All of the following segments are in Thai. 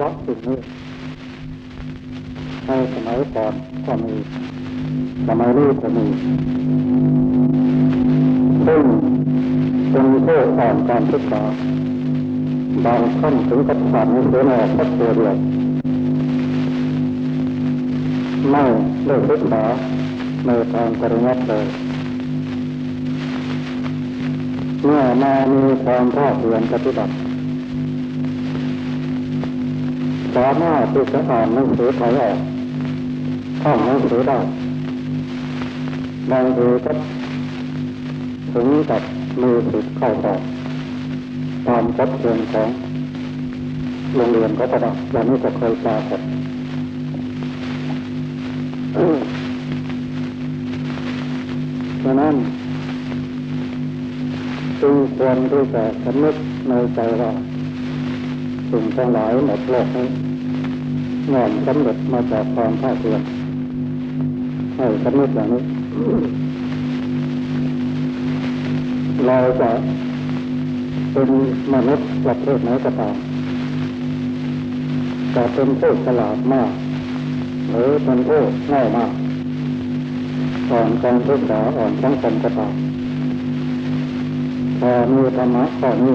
ราะสิ่งนี้ในสมัยก่อนก็มีสมัยนี้ก็มีซึ่งเป็นผู้อ่อนการศึกษาบางท่านถึงกับผ่านนเสนออกสักตัวเดียวไม่ได้ศึกษาในทางปริยัติเลยเมื่อมามีความภาคเพียรปฏิบัติ สามารถที่จะอ่านหนังสือไทยออกท่องหนังสือได้บางทีก็ถึงกับมือติดเข้าสอบตามกฎเกณฑ์ของโรงเรียนก็ประดับอย่างนี้ก็เคยปรากฏฉะนั้นจึงควรที่จะสำนึกในใจว่า สิ่งทั้งหลายหมดโลกนี้งอมสำเร็จมาจากความภาคเพียรให้สำนึกอย่างนี้ เราจะเป็นมนุษย์ประเภทไหนก็ตามจะเป็นผู้ฉลาดมาก หรือเป็นผู้ง่ายมากอ่อนการศึกษาอ่อนสังคมก็ตามพอมีธรรมะข้อนี้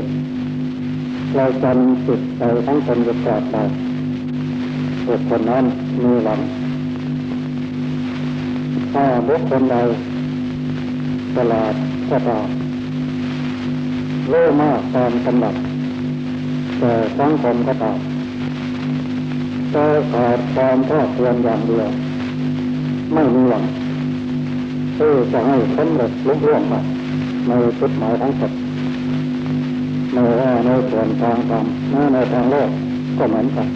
เราจำจิตใจทั้งตนจะปราบได้บุคคลนั้นมีหวังถ้าบุคคลใดฉลาดก็ตามโล่มากตามกำลังแต่สังคมก็ตามแต่ขาดความภาคเพียรอย่างเดียวไม่มีหวังที่อจะให้สำเร็จลุล่วงไปในจุดหมายทั้งหมด ไม่ว่าในส่วนทางธรรมในทางโลกก็เหมือนกัน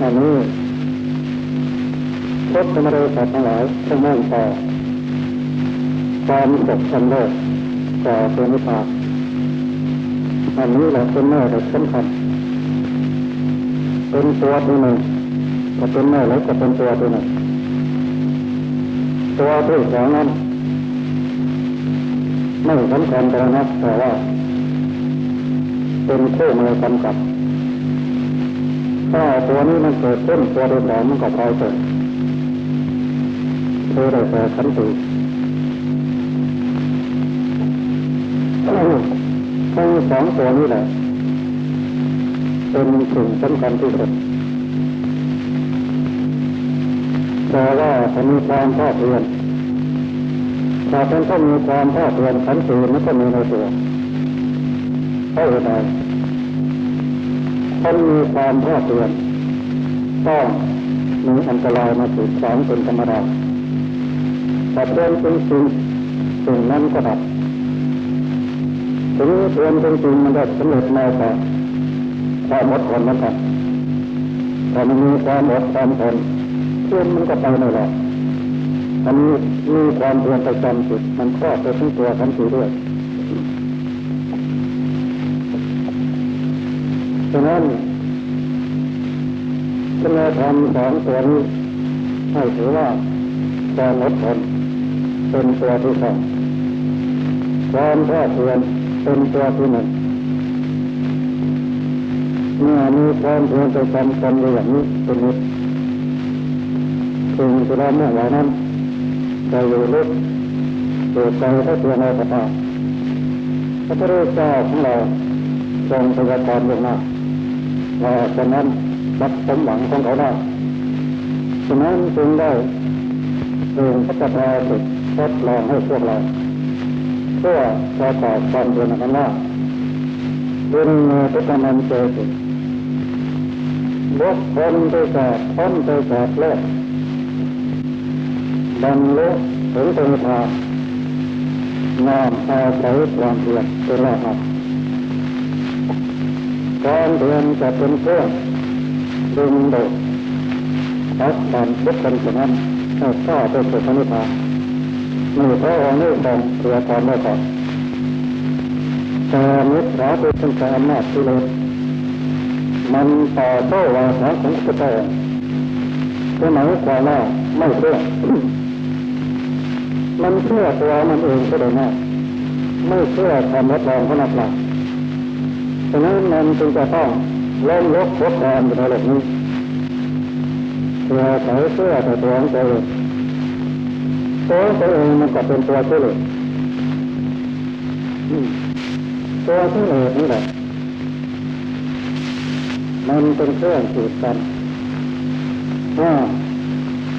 อันนี้พุทธมรสัตว์ทั้งหลายต้งมุ่งต่อความสุขอันโลกต่อเป็นนิพานอันนี้แหละเป็นแม่เด็กสำคัญเป็นตัวตัวหนึ่งก็เป็นแม่แล้วก็เป็นตัวตัวหนึ่งตัวที่สองนั้น ไม่สำคัญแต่นักแต่ว่าเป็นคู่มือกำกับถ้าตัวนี้มันเกิดขึ้นตัวที่สองมันก็พลอยเกิดคือได้แต่ขันติทั้งสองตัวนี้แหละเป็นสิ่งสำคัญที่สุดแต่ว่าถ้ามีความภาคเพียร ถ้าเป็นต้องมีความภาคเพียรขันติมันก็มีในตัวเพราะอะไรคนมีความภาคเพียรต้องมีอันตรายมาสู่ขวางเป็นธรรมดาแต่เพื่อนจริงๆสิ่งนั้นก็ดับถึงเพื่อนจริงๆมันได้สำเร็จมาแต่ความอดทนแล้วกันแต่มันมีความอดความทนเพื่อนมันก็ไปไม่รอด อันนี้มีความเพียรประจำจิตมันครอบไปทั้งตัวทั้งตัวด้วยฉะนั้นคุณธรรมสองตัวนี้ให้ถือว่าความอดทนเป็นตัวที่สองความภาคเพียรเป็นตัวที่หนึ่งเมื่อมีความเพียรประจำกันอย่างนี้เป็นนิดสิ่งที่เราเมื่อวานนั้น นจอยู่ลึกอยู่ใจให้เพียงในสภาพพระพุทธเจ้าของเราทรงพยากรณ์ลงหน้าว่าฉะนั้นรับสมหวังของเขาได้ฉะนั้นจึงได้เองพระกาสุดทดลองให้พวกเราเพื่อประกอบความเรียนกันว่าเรียนเมื่อทุกมันเจอสุดบุคคลได้จากพ้นไปจากโลก บรรลุถึงเป็นทางงามอาศัยความเพียรเป็นรหัสความเพียรจะเป็นเครื่องดึงดูดพักดันบุคคลคนนั้นให้ก้าวไปสู่พระนิพพานมีพระองค์นี้ทรงเพื่อความได้ก่อนแต่มิตรราเป็นการอำนาจที่เลสมันต่อโต้วาทะของพระเจ้าคือหมายความว่าไม่เชื่อ มันเชื่อตัวมันเองก็ได้ง่ไม่เชื่อความรับรองของนักปราชญ์ฉะนั้นมันจึงจะต้องล้มลบทดแทนอยู่ในโลกนี้เพื่อใส่เชื่อแต่ตัวของตัวเองตัวตัวเองมันก็เป็นตัวที่เลือตัวที่เหลือนี่แหละมันเป็นเครื่องสูดกันว่า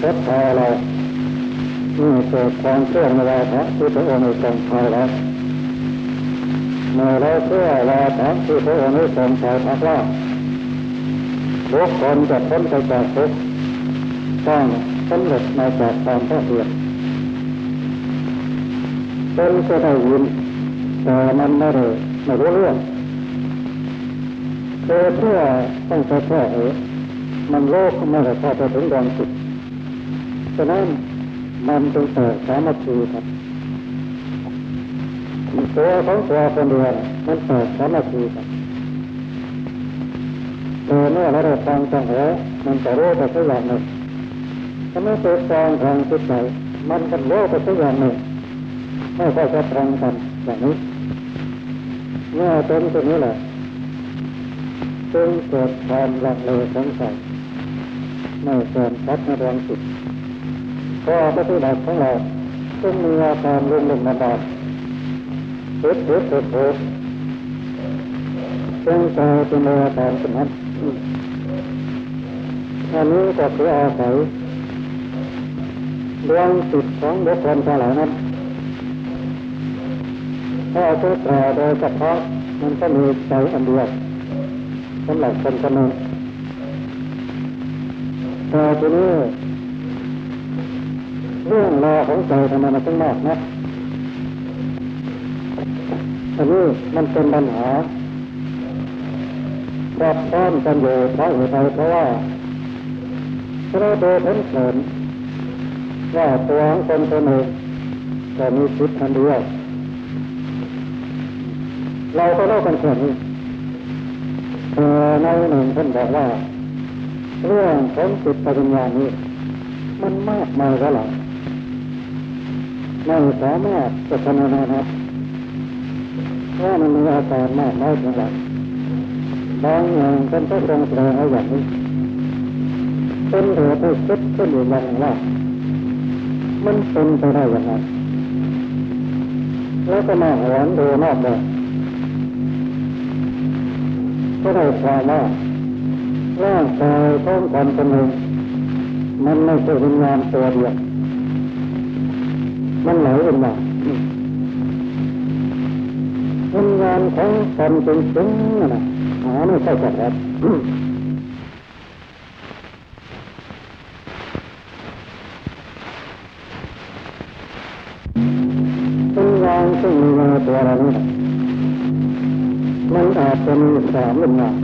ทดแทนเรา นี่เกิดความเชื่อในวาทะที่พระองค์ได้ทรงไทยแล้วเมื่อเราเชื่อวาทะที่พระองค์ได้ทรงไทยพักว่าทุกคนจะพ้นไปจากทุกข์ต้องสำเร็จมาจากความภาคเพียรเป็นก็ได้ยินแต่มันไม่ได้ไม่รู้เรื่องเจอเพื่อต้องไปแค่เออมันโลกไม่ได้เข้าไปถึงดวงจิตฉะนั้น มันจึงเกิดสามัคคีครับตัวของตัวคนเดียวมันเกิดสามัคคีครับแต่เมื่อเราได้ฟังจังหวะมันจะรู้ไปสักอย่างหนึ่งถ้าไม่เกิดฟังทางจิตใจมันก็รู้ไปสักอย่างหนึ่งไม่ค่อยจะตรงกันอย่างนี้เมื่อเป็นตรงนี้แหละจึงเกิดความลังเลสงสัยไม่เกินชัดในดวงจิต ก็ปฏิบัติของเราต้องมีอาการลุ่มลุ่มนาดาเกิดเกิดเกิดเกิดจึงกลายเป็นอาการเป็นนั้นอันนี้ก็คืออาศัยดวงจิตของบุคคลทั้งหลายนั้นถ้าตัวแปรโดยเฉพาะมันก็มีใจอันเดียวสำหรับคนคนหนึ่งแต่ทีนี้ เรื่องราวของใจทำไมมันต้องมากนะอันนี้มันเป็นปัญหาซับซ้อนกันอยู่เพราะเหตุใดเพราะว่าเราโดยเห็นเผินว่าตัวของคนคนหนึ่งจะมีจิตอันเดียวเราก็เล่ากันแค่นี้แต่ในหนึ่งท่านบอกว่า เรื่องของจิตปัญญานี้ มันมากมายก็หลาย ไม่สามารถจะพนานาบว่าะมันมีอาการมากน้อยเท่าไหร่บางอย่างเป็นก็ทรงแสดงเอาอย่างนี้เป็นเหตุให้คิดขึ้นอยู่อย่างว่ามันเป็นไปได้อย่างไรแล้วก็มาหวนดูนอกเลยก็ได้ความว่าร่างกายของคนคนหนึ่งมันไม่ใช่วิญญาณตัวเดียว มันไหลายวิญญาณวิญญาณของคนจริงๆนั่นะหาไม่ใช่จักรครับวิญญาณซึ่งมีในตัวเรานี่มันอาจจะมีสามวิญญาณ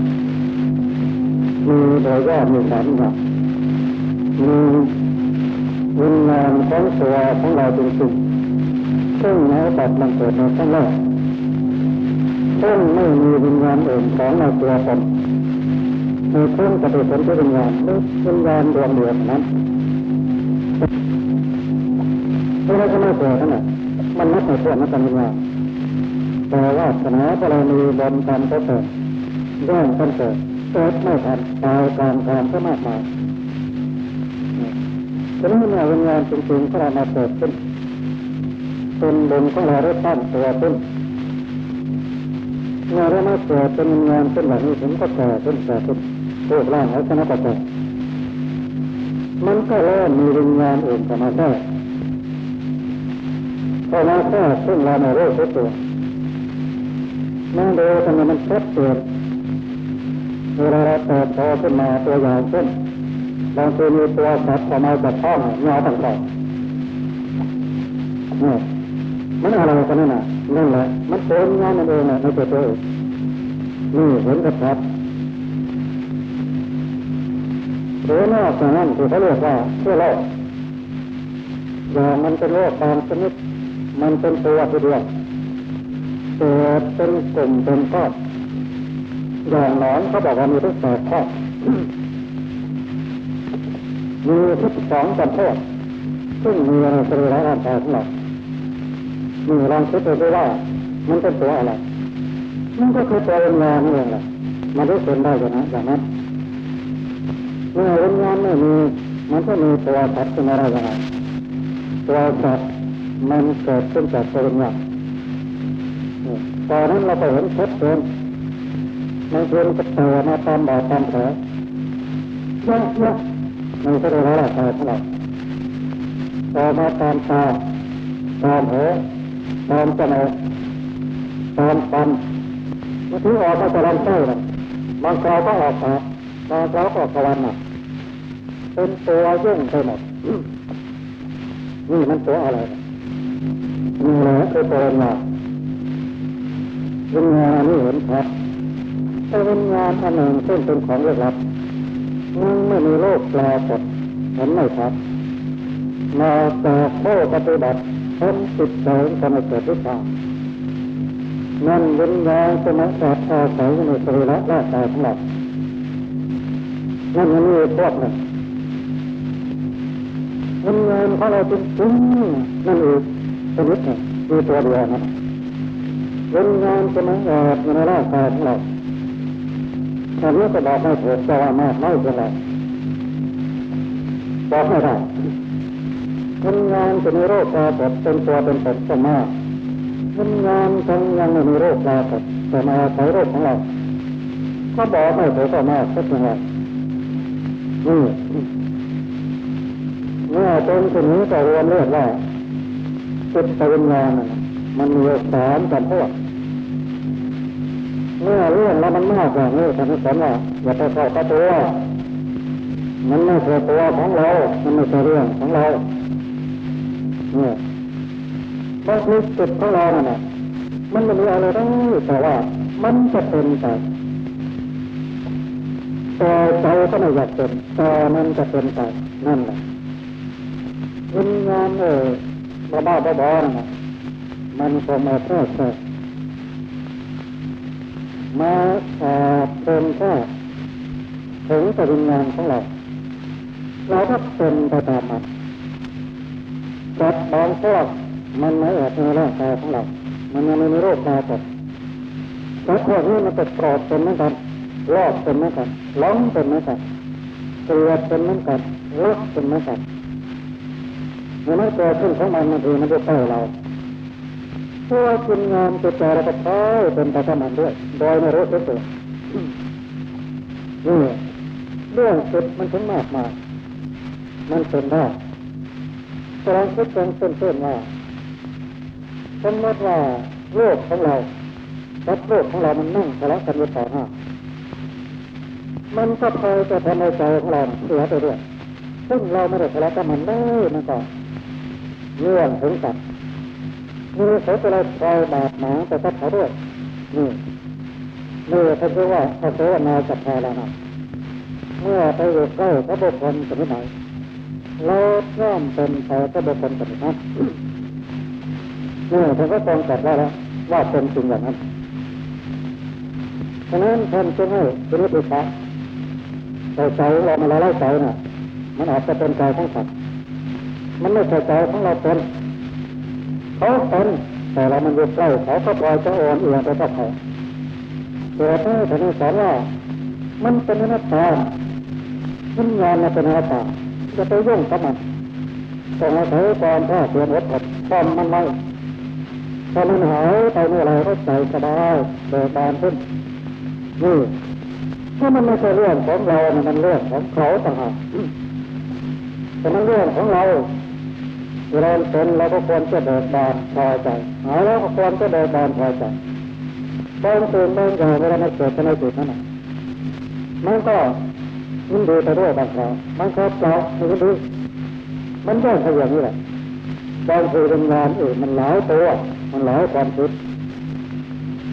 มีโดยย่อมีสามอย่างมี วิญญาณของตัวของเราจริงๆซึ่งในตัดมันเกิดในข้างนอกซึ่งไม่มีวิญญาณอื่นของในตัวตนมีเพิ่งปฏิสนธิวิญญาณหรือวิญญาณดวงเดียวนั้นไม่ได้ก็ไม่เกิดนั่นแหละมันนับในตัวนับเป็นวิญญาณแต่ว่าสนาบารมีบนกรรมก็เกิดแย่งกันเกิดเกิดไม่ทันตายกลางกลางก็มากมาย ฉะนั้นเมื่อวิญญาณจริงๆก็เรามาเกิดขึ้นเป็นบุญของเราได้ตั้งตัวขึ้นเมื่อเรามาเกิดเป็นวิญญาณขึ้นแบบนี้ผมก็แก่ขึ้นแก่ขึ้นรูปร่างแล้วก็นับแต่มันก็เริ่มมีวิญญาณอื่นเข้ามาแทรกเข้ามาแทรกซึ่งเราไม่รู้ตัวมาดูทำไมมันชัดเจนเวลาเราเติบโตขึ้นมาตัวอย่างเช่น บางทีมีตัวสัตว์ออกมาจากท้องเงาต่างๆนี่มันอะไรกันนั่นน่ะนั่นแหละมันเป็นงานนั่นเองน่ะในตัวตัวเองนี่เห็นกระชับหรือนอกจากนั้นที่เขาเรียกว่าเชื้อโรคอย่างมันเป็นโรคบางชนิดมันเป็นตัวทีเดียวเกิดเป็นกลุ่มเป็นก้อนอย่างหนอนเขาบอกว่ามีทั้งแปดข้อ มีทุกสองจำพวกซึ่งมีในสรีระร่างกายของเรามีลองคิดดูว่า มันเป็นตัวอะไร มันก็คือตัววิญญาณนี่เองแหละมันรู้สึกได้อย่างนั้นอย่างนั้นเมื่อวิญญาณไม่มีมันก็มีตัวสัตว์ขึ้นมาได้ยังไงตัวสัตว์มันเกิดขึ้นจากตัววิญญาณตอนนั้นเราก็เห็นชัดเจนมันเป็นกระเตอมาตามบาดตามแผลเยอะแยะ มันก็ได้ร่างกายของเราต่อมาตามตาตามหูตามจมูกตามฟันบางทีออกมาจากลำไส้นะบางคราวก็ออกปากบางคราวก็ออกตะวันนะเป็นตัวยุ่งไปหมดนี่มันตัวอะไรนี่แหละคือตัววิญญาวิญญาณนนี้เห็นชัดแต่วิญญาณอันหนึ่งซึ่งเป็นของลึกลับ มันไม่มีโลกปรากฏเห็นไม่ชัดมาจากโลกปฏิบัติทำจิตใจก็ไม่เกิดวิชานั่นวิญญาณจะมาแอบอาศัยในสรีระร่างกายของเรานั่นมันมีพวกหนึ่งวิญญาณของเราจริงๆนั่นเองชนิดหนึ่งมีตัวเดียวนะวิญญาณจะมาแอบอยู่ในร่างกายของเรา แต่รื่องก็บอกไม่ถูกแต่ว่ามากไม่เป็นไรบอกไม่ได้วิญญาณจะมีโรคปรากฏเป็นตัวเป็นตนก็มากวิญญาณทั้งยังไม่มีโรคปรากฏแต่มาอาศัยโรคของเราก็บอกไม่ถูกก็มากสักอย่างไรนี่เมื่อเป็นสิ่งนี้ก็รวมเรียกว่าจิตวิญญาณมันมีสามจำพวก เมื่อเรื่องแล้วมันมากอย่างนี้ท่านสอนว่าอย่าไปเข้าตัวมันไม่ใช่ตัวของเรา มันไม่ใช่เรื่องของเราเนี่ยบางทีจิตของเราเนี่ยมันไม่มีอะไรทั้งแต่ว่า มันจะเป็นไปแต่ใจก็ไม่อยากเป็นแต่มันจะเป็นไปนั่นแหละวิญญาณเออบ้าบ้าบอๆนะมันคงมาแค่แค่ มาอบเป็นแค่ถึงแต่วิญญาของเราเราก็เป็นไปตามมันจับบางพวกมันไม่แอบในร่างกายของเรา มันยังไม่มีโรคปรากฏแต่พวกนี้มันจะปลอดเป็นเหมือนกันรอดเป็นเหมือนกันล้มเป็นเหมือนกันเกลียดเป็นเหมือนกันรักเป็นเหมือนกันเมื่อมันเกิดขึ้นของมันบางทีมันจะใกล้เรา ตัวคุณงามจิตใจเราก็เข้าเป็นไปกับมันด้วยโดยไม่รู้สึกตัวนี่เรื่องจิตมันถึงมากมายมันเป็นได้แสดงคิดเป็นเส้นๆว่าสมมติว่าโลกของเรากับโลกของเรามันนั่งทะเลาะกันอยู่ต่อหน้ามันก็เคยจะทำให้ใจของเราเสียไปด้วยซึ่งเราไม่ได้ทะเลาะกันมันได้มันก็เรื่องถึงกัน มีเขาจะเราคอยบาดหมางแต่ก็เขาด้วยนี่นี่เขาเรียกว่าเขาเรียกว่านาจับพาลานะเมื่อไปอยู่ใกล้พระบุคคลสมัยไหนเราย่อมเป็นไปพระบุคคลสมัยนั้นนี่ท่านก็ตรงกับว่าแล้วว่าเป็นจริงอย่างนั้นฉะนั้นท่านจึงให้เป็นวิธีการแต่ใจเรามาละลายใจน่ะ มันอาจจะเป็นใจของสัตว์มันไม่ใช่ใจของเราเป็น เขาเป็นแต่เรามันอยู่ใกล้เขาก็ปล่อยจะอ่อนเอียงไปกับเขาแต่ถ้าท่านสอนว่ามันเป็นอนัตตาวิญญาณมันเป็นอนัตตาจะไปยุ่งกับมันต้องอาศัยความภาคเพียรอดทนความมันไม่พอมันหายไปเมื่อไรก็ใจสบายเบิกบานขึ้นนี่ถ้ามันไม่ใช่เรื่องของเรา มันเรื่องของเขาต่างหากแต่มันเรื่องของเรา เวลาเป็นเราก็ควรจะเบิกบานพอใจหายแล้วก็ควรจะเบิกบานพอใจบางสิ่งบางอย่างเวลามันเกิดในจิตนั้นมันก็มันดีไปด้วยบางครั้งมันก็เปล่ามันก็ดีมันแย่งกันนี้แหละบางทีเป็นงานอื่นมันหลายตัว มันหลายความคิด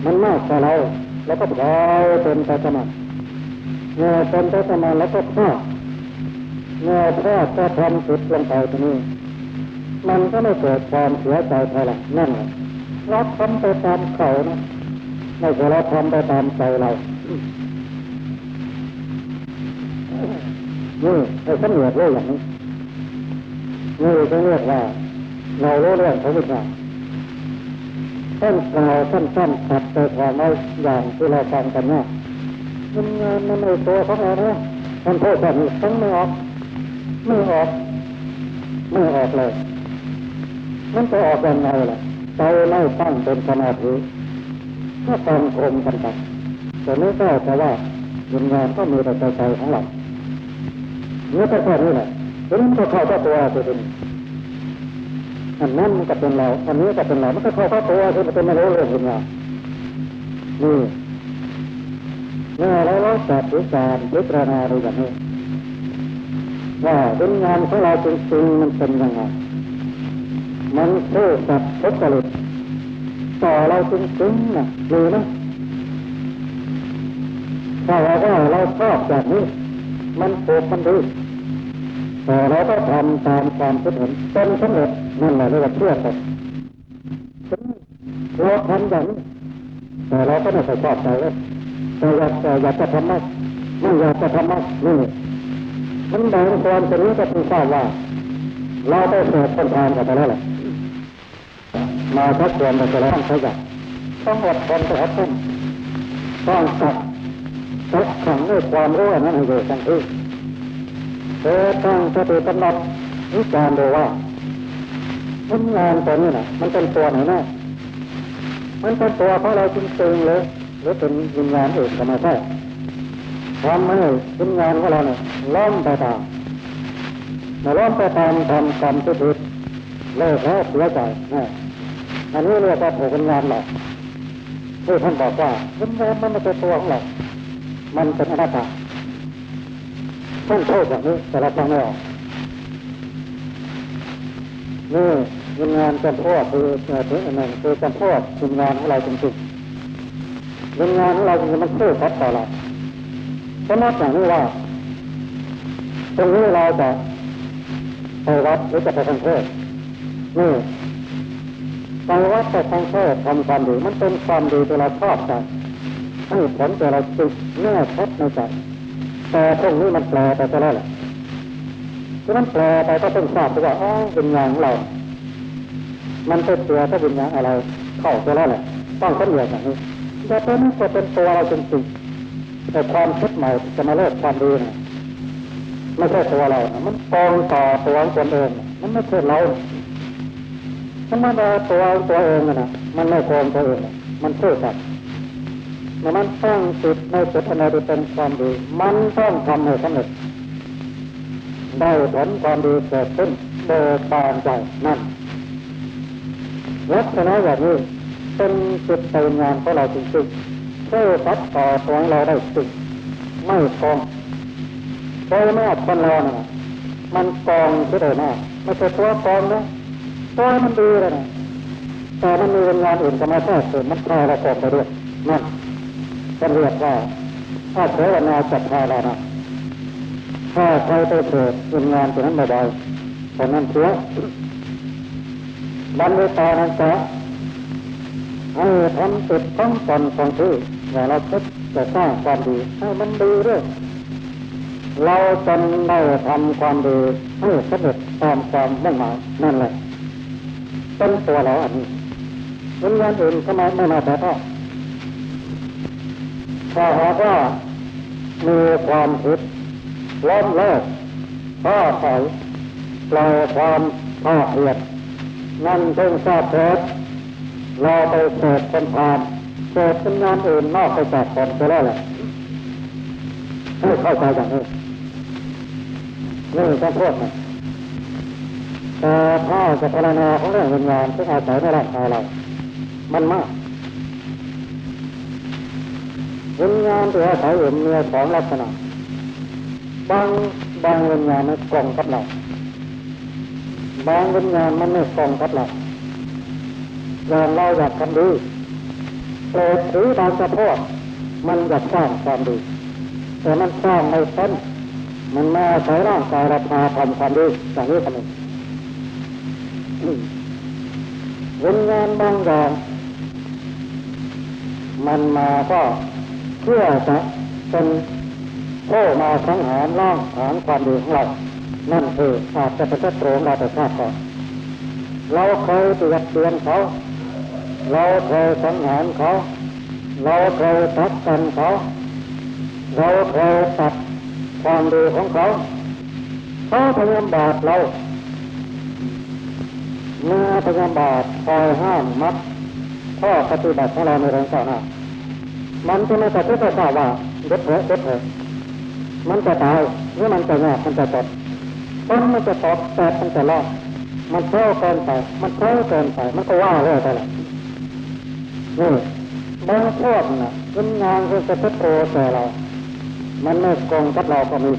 มันมากกว่าเรา แล้วก็พลอยเป็นไปสมัครเมื่อเป็นไปสมัครแล้วก็พลาดเมื่อพลาดก็ทำผิดลงไปตรงนี้ มันก็ไม่เกิดความเสียใจเท่าไหร่นั่นแหละเราทำไปตามเขานะไม่ใช่เราทำไปตามใจเรานี่ให้สำเนียกเรื่องอย่างนี้นี่จะเรียกว่า เรารู้เรื่องของวิชาต้นกล่าวสั้นๆตัดใจความไว้อย่างที่เราฟังกันเนี่ยมันงานมันในตัวของเราเนี่ยมันโทษแบบนี้ทั้งไม่ออก ไม่ออก ไม่ออกเลย มันจะออกยังไงล่ะใจไม่ตั้งเป็นสมาธิก็ต้องคมกันไปแต่นี้ก็แต่ว่าวิญญาณก็มีแต่ใจของเราเนื้อแต่แค่นี้แหละฉะนั้นก็เข้าตัวตัวเองอันนั้นมันก็เป็นเรา อันนี้ก็เป็นเรา มันก็เข้าเข้าตัวคือมันเป็นไม่รู้เรื่องวิญญาณนี่เมื่อเราเราจับวิจารพิจารณาดูแบบนี้ว่าวิญญาณของเราจริงๆมันเป็นยังไง มันสู้กับทุจริตต่อเราจริงๆนะดูนะถ้าเราว่าเราชอบแบบนี้ มันถูกมันดีแต่เราก็ทำตามความคิดเห็นจนสำเร็จนั่นแหละเรียกว่าเชื่อตกเราทำอย่างนี้แต่เราก็ไม่เคยชอบใจเลยแต่อยากแต่อยากจะทำมากไม่อยากจะทำมากนี่มันบางคนจะรู้ก็ต้อทราบว่า เราได้เสพต้นทานกันไปแล้วแหละ มาทักชวนมาจะต้องขยันต้องอดทนไปครับพุ่มต้องตัดตัดขังด้วยความรู้นั้นให้อยู่ทั้งที่เธอตั้งสติกำหนดวิจารณ์ดูว่าวิญญาณตัวนี้น่ะมันเป็นตัวไหนแน่มันเป็นตัวเพราะเราจริงๆเลยหรือเป็นวิญญาณอื่นก็ไม่ใช่ทำให้วิญญาณของเราเนี่ยล้มไปตามมาล้มไปตามทำกรรมที่ผิดเลิกแล้วเสียใจนะ อันนี้เรียกว่าถูกวิญญาณหลอกที่ท่านบอกว่าวิญญาณมันไม่ใช่ตัวของเรามันเป็นอนัตตาท่านโทษอย่างนี้แต่เราฟังไม่ออกนี่วิญญาณจำพวกคือถึงอันนั้นคือจำพวกวิญญาณของเราจริงๆวิญญาณของเราจริงๆมันสู้กับต่อเราสมมติอย่างนี้ว่าตรงนี้เราจะไปวัดหรือจะไปทางเทศนี่ ไปวัดไปทางเทศทำความดีมันเป็นความดีที่เราชอบใจให้ผลแต่เราจิตแน่ชัดในใจแต่ตรงนี้มันแปลไปซะแล้วแหละที่มันแปลไปก็ต้องทราบว่าอ๋อวิญญาณของเรา มันเป็นตัวถ้าวิญญาณอะไร เข้าตัวแล้วแหละต้องสังเกตอย่างนี้แต่ตัวนี้จะเป็นตัวเราจริงๆแต่ความคิดใหม่จะมาเลิกความดีนะไม่ใช่ตัวเรานะมันกองต่อตัวคนเองมันไม่ใช่เรา ถ้ามันเอาตัวตัวเองนะมันไม่โกงตัวเองมันสู้กันเมื่อมันตั้งจิตในจิตอะไรที่เป็นความดี มันต้องทำให้สำเร็จได้ผลความดีเกิดขึ้นโดยบานใจนั่นลักษณะอย่างนี้เป็นจุดเติมงานของเราจริงๆเพื่อตัดต่อตัวเราได้จริงไม่โกงโดยแม่คนเรานะมันกองที่โดยแม่ไม่ใช่ตัวกองนะ ตัวมันดีเลยนะแต่มันมีวิญญาณอื่นก็มาแทรกเสริมมันพาเรากองไปด้วยนั่นก็เรียกว่าถ้าเทวนาจับพาเรานะถ้าใครไปเกิดวิญญาณตัวนั้นบ่อยๆคนนั้นเสียบันเดตานั้นจะให้ทำจิตต้องตนของที่อย่าเราคิดจะสร้างความดีให้มันดีด้วยเราจนได้ทำความดีให้สำเร็จตามความมุ่งหมายนั่นแหละ เป็นตัวเราอันนี้วิญญาณอื่นก็ไม่ไม่มาแต่ต้องถ้าหากว่ามีความคิดล้มเลิกท้อถอยปล่อยความท้อเพียดนั่นเพิ่งทราบเถิดเราไปเสดคนผ่านเสดเป็นงานอื่นนอกไปจากคนไปแล้วแหละให้เข้าใจอย่างนี้นี่ต้องโทษนะ แต่ถ้าจะพารณาของเรื่องวิญญาณที่อาศัยในร่างกายเรา มันมากวิญญาณที่อาศัยอยู่มีสองลักษณะบางบางวิญญาณมันกลงกับเราบางวิญญาณมันไม่กลงกับเราอย่างเราอยากทำดีเปรตถือบางสะโพกมันอยากสร้างความดีแต่มันสร้างไม่เป็นมันมาใช้ร่างกายเราพาทำความดีอย่างนี้ก็ วิญญาณบางอย่างมันมาก็เพื่อจะเป็นโอ้มาสังหารล่างฐานความดีของเรา นั่นคืออาจจะเป็นศัตรูเราแต่ชาติก่อนเราเคยเตือนเตือนเขา เราเคยสังหารเขา เราเคยทักกันเขา เราเคยตัดความดีของเขาเขาพยายามบาดเรา มื่อพยายมบาดคอยห้ามมัดข้อปฏิบัติของเราในเรื่องก้าวหน้ามันจะไม่กระทบกระทั่งว่าเด็ดเถอะเด็ดเถอะมันจะตายหรือมันจะงอกมันจะตดต้นมันจะตดแต่มันจะรอดมันเท่าเกินไป มันเท่าเกินไป มันก็ว่าเรื่อยไปแหละนี่บางพวกน่ะเป็นงานคือจะทดโตแต่เรา มันไม่กงกับเราก็มี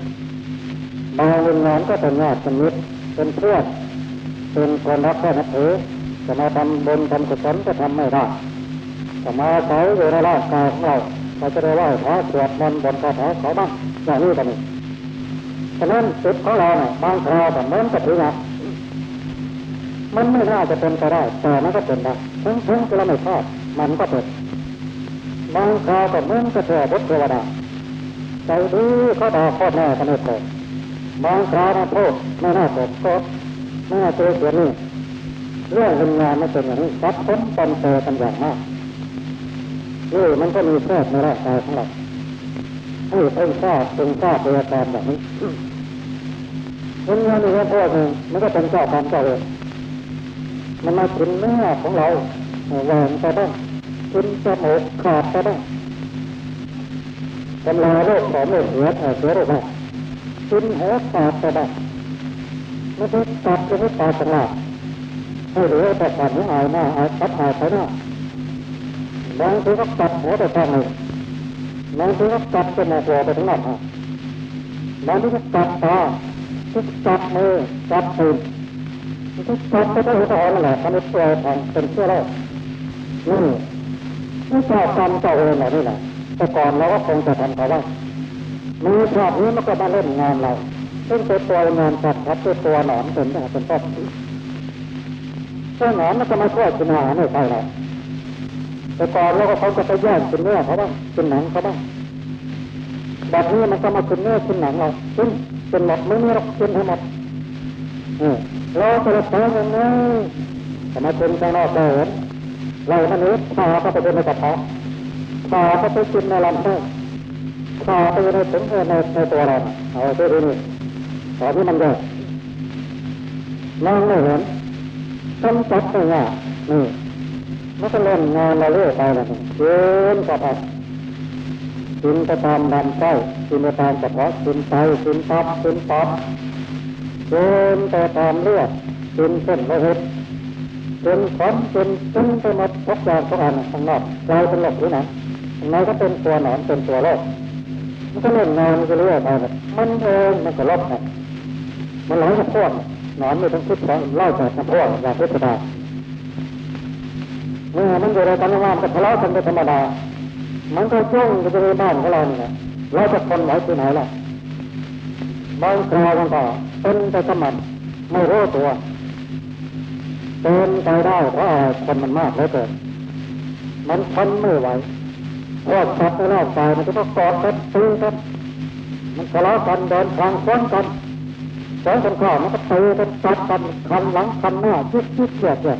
บางวิญญาณก็เป็นญาติเป็นมิตรเป็นเพื่อน เป็นคนรักแค่นับถือจะมาทำบุญทำกุศลก็ทำไม่ได้จะมาใช้อยู่ในร่างกายของเราเราจะได้ไหว้พระสวดมนต์บนคาถาเขาบ้างอย่างนี้ก็มีฉะนั้นจุดของเราเนี่ยบางคราวแต่เหมือนกับถือหนักมันไม่น่าจะเป็นไปได้แต่มันก็เป็นได้ทั้งทั้งที่เราไม่ชอบมันก็เป็นบางคราวก็เหมือนกับเทวดาเทวดาใจดีก็ด่าพ่อแม่ก็ไม่โกรธบางคราวนะโทษไม่น่าโกรธก็ ไม่น่าเจอเสียนี่เรื่องวิญญาณไม่เป็นอย่างนี้ซับซ้อนปนเปกันอย่างมากนี่มันก็มีแทรกในร่างกายของเราให้เพิ่งทราบเพิ่งทราบเป็นอาการแบบนี้วิญญาณนี่ก็พวกหนึ่งมันก็เป็นเจ้ากรรมเจ้าเวรมันมากินเนื้อของเราแหวนก็ต้องกินจมูกขาดก็ต้องกำลาโรคของโรคเสือเสือโรคอะไรกินหัวขาดก็ได้ ไม่ได้ตัดจะไม่ตาสลาดให้เหลือแต่ขาดหัวอายหน้าอายตัดอายไปหน้าบางทีก็ตัดหัวไปทางหนึ่งบางทีก็ตัดจมูกหัวไปทั้งนั้นบางทีก็ตัดตาทุกตัดมือตัดตีนทุกตัดไปที่หัวอ่อนนั่นแหละมันเป็นตัวทางเป็นเชื้อโรคนี่นี่เจ้ากรรมเจ้าเวรเหล่านี้แหละแต่ก่อนเราก็คงจะทำเขาว่ามีชาตินี้มันก็มาเล่นงานเรา ซึ่งเป็นตัวงานสัตว์ครับเป็นตัวหนอนเป็นแบบเป็นต้นตัวหนอนมันก็มาช่วยกินอาหารให้ใครเราแต่ก่อนเราก็เขาจะไปแย่งกินเนื้อเขาบ้างกินหนังเขาบ้างแบบนี้มันก็มากินเนื้อกินหนังเรากินกินหมดไม่มีเรากินให้หมดเราจะไปยังไงแต่มากินข้างนอกเราเห็นเรามันนี้พาก็ไปเป็นในกระเพาะพาก็ไปกินในลำไส้พาไปในถึงในในตัวเราเอาไปดูนี่ ตอที่มันเยอะมองไม่เห็นต้องจับไม่ยากนี่มันก็เล่นงานเราเรื่อยไปนะเกินกว่าไปกินไปตามลำไส้กินไปตามกระเพาะกินไตกินตับกินปอดกินไปตามเลือดกินเส้นโลหิตกินขมกินตึ้งไปหมดทุกอย่างทุกอันข้างนอกกลาเป็นโรคหรือไงข้างในก็เป็นตัวหนอนเป็นตัวโรคมันก็เล่นงานมันก็เรื่อยไปมันเองมันก็ลบนะ มันหลายกับพวกหนอนมีทั้งพิษทั้งไล่จากทั้งพวกอย่างพิษดาเมื่อมันอยู่ในกันว่ามันทะเลาะกันเป็นธรรมดา มันก็จ้องจะในบ้านของเราเนี่ยเราจะทนไหวที่ไหนล่ะบางคราวมันก็เป็นไปสมันไม่รู้ตัวเป็นไปได้เพราะคนมันมากเหลือเกินมันทนไม่ไหวพวกสัตว์ในร่างกายมันก็ต้องกอดกันตีกันมันทะเลาะกันเดินทางซ้อนกัน สองคนข้ามันก็ตีกันจับกันคันหลังคันหน้ายึดยึดเกียดเกียด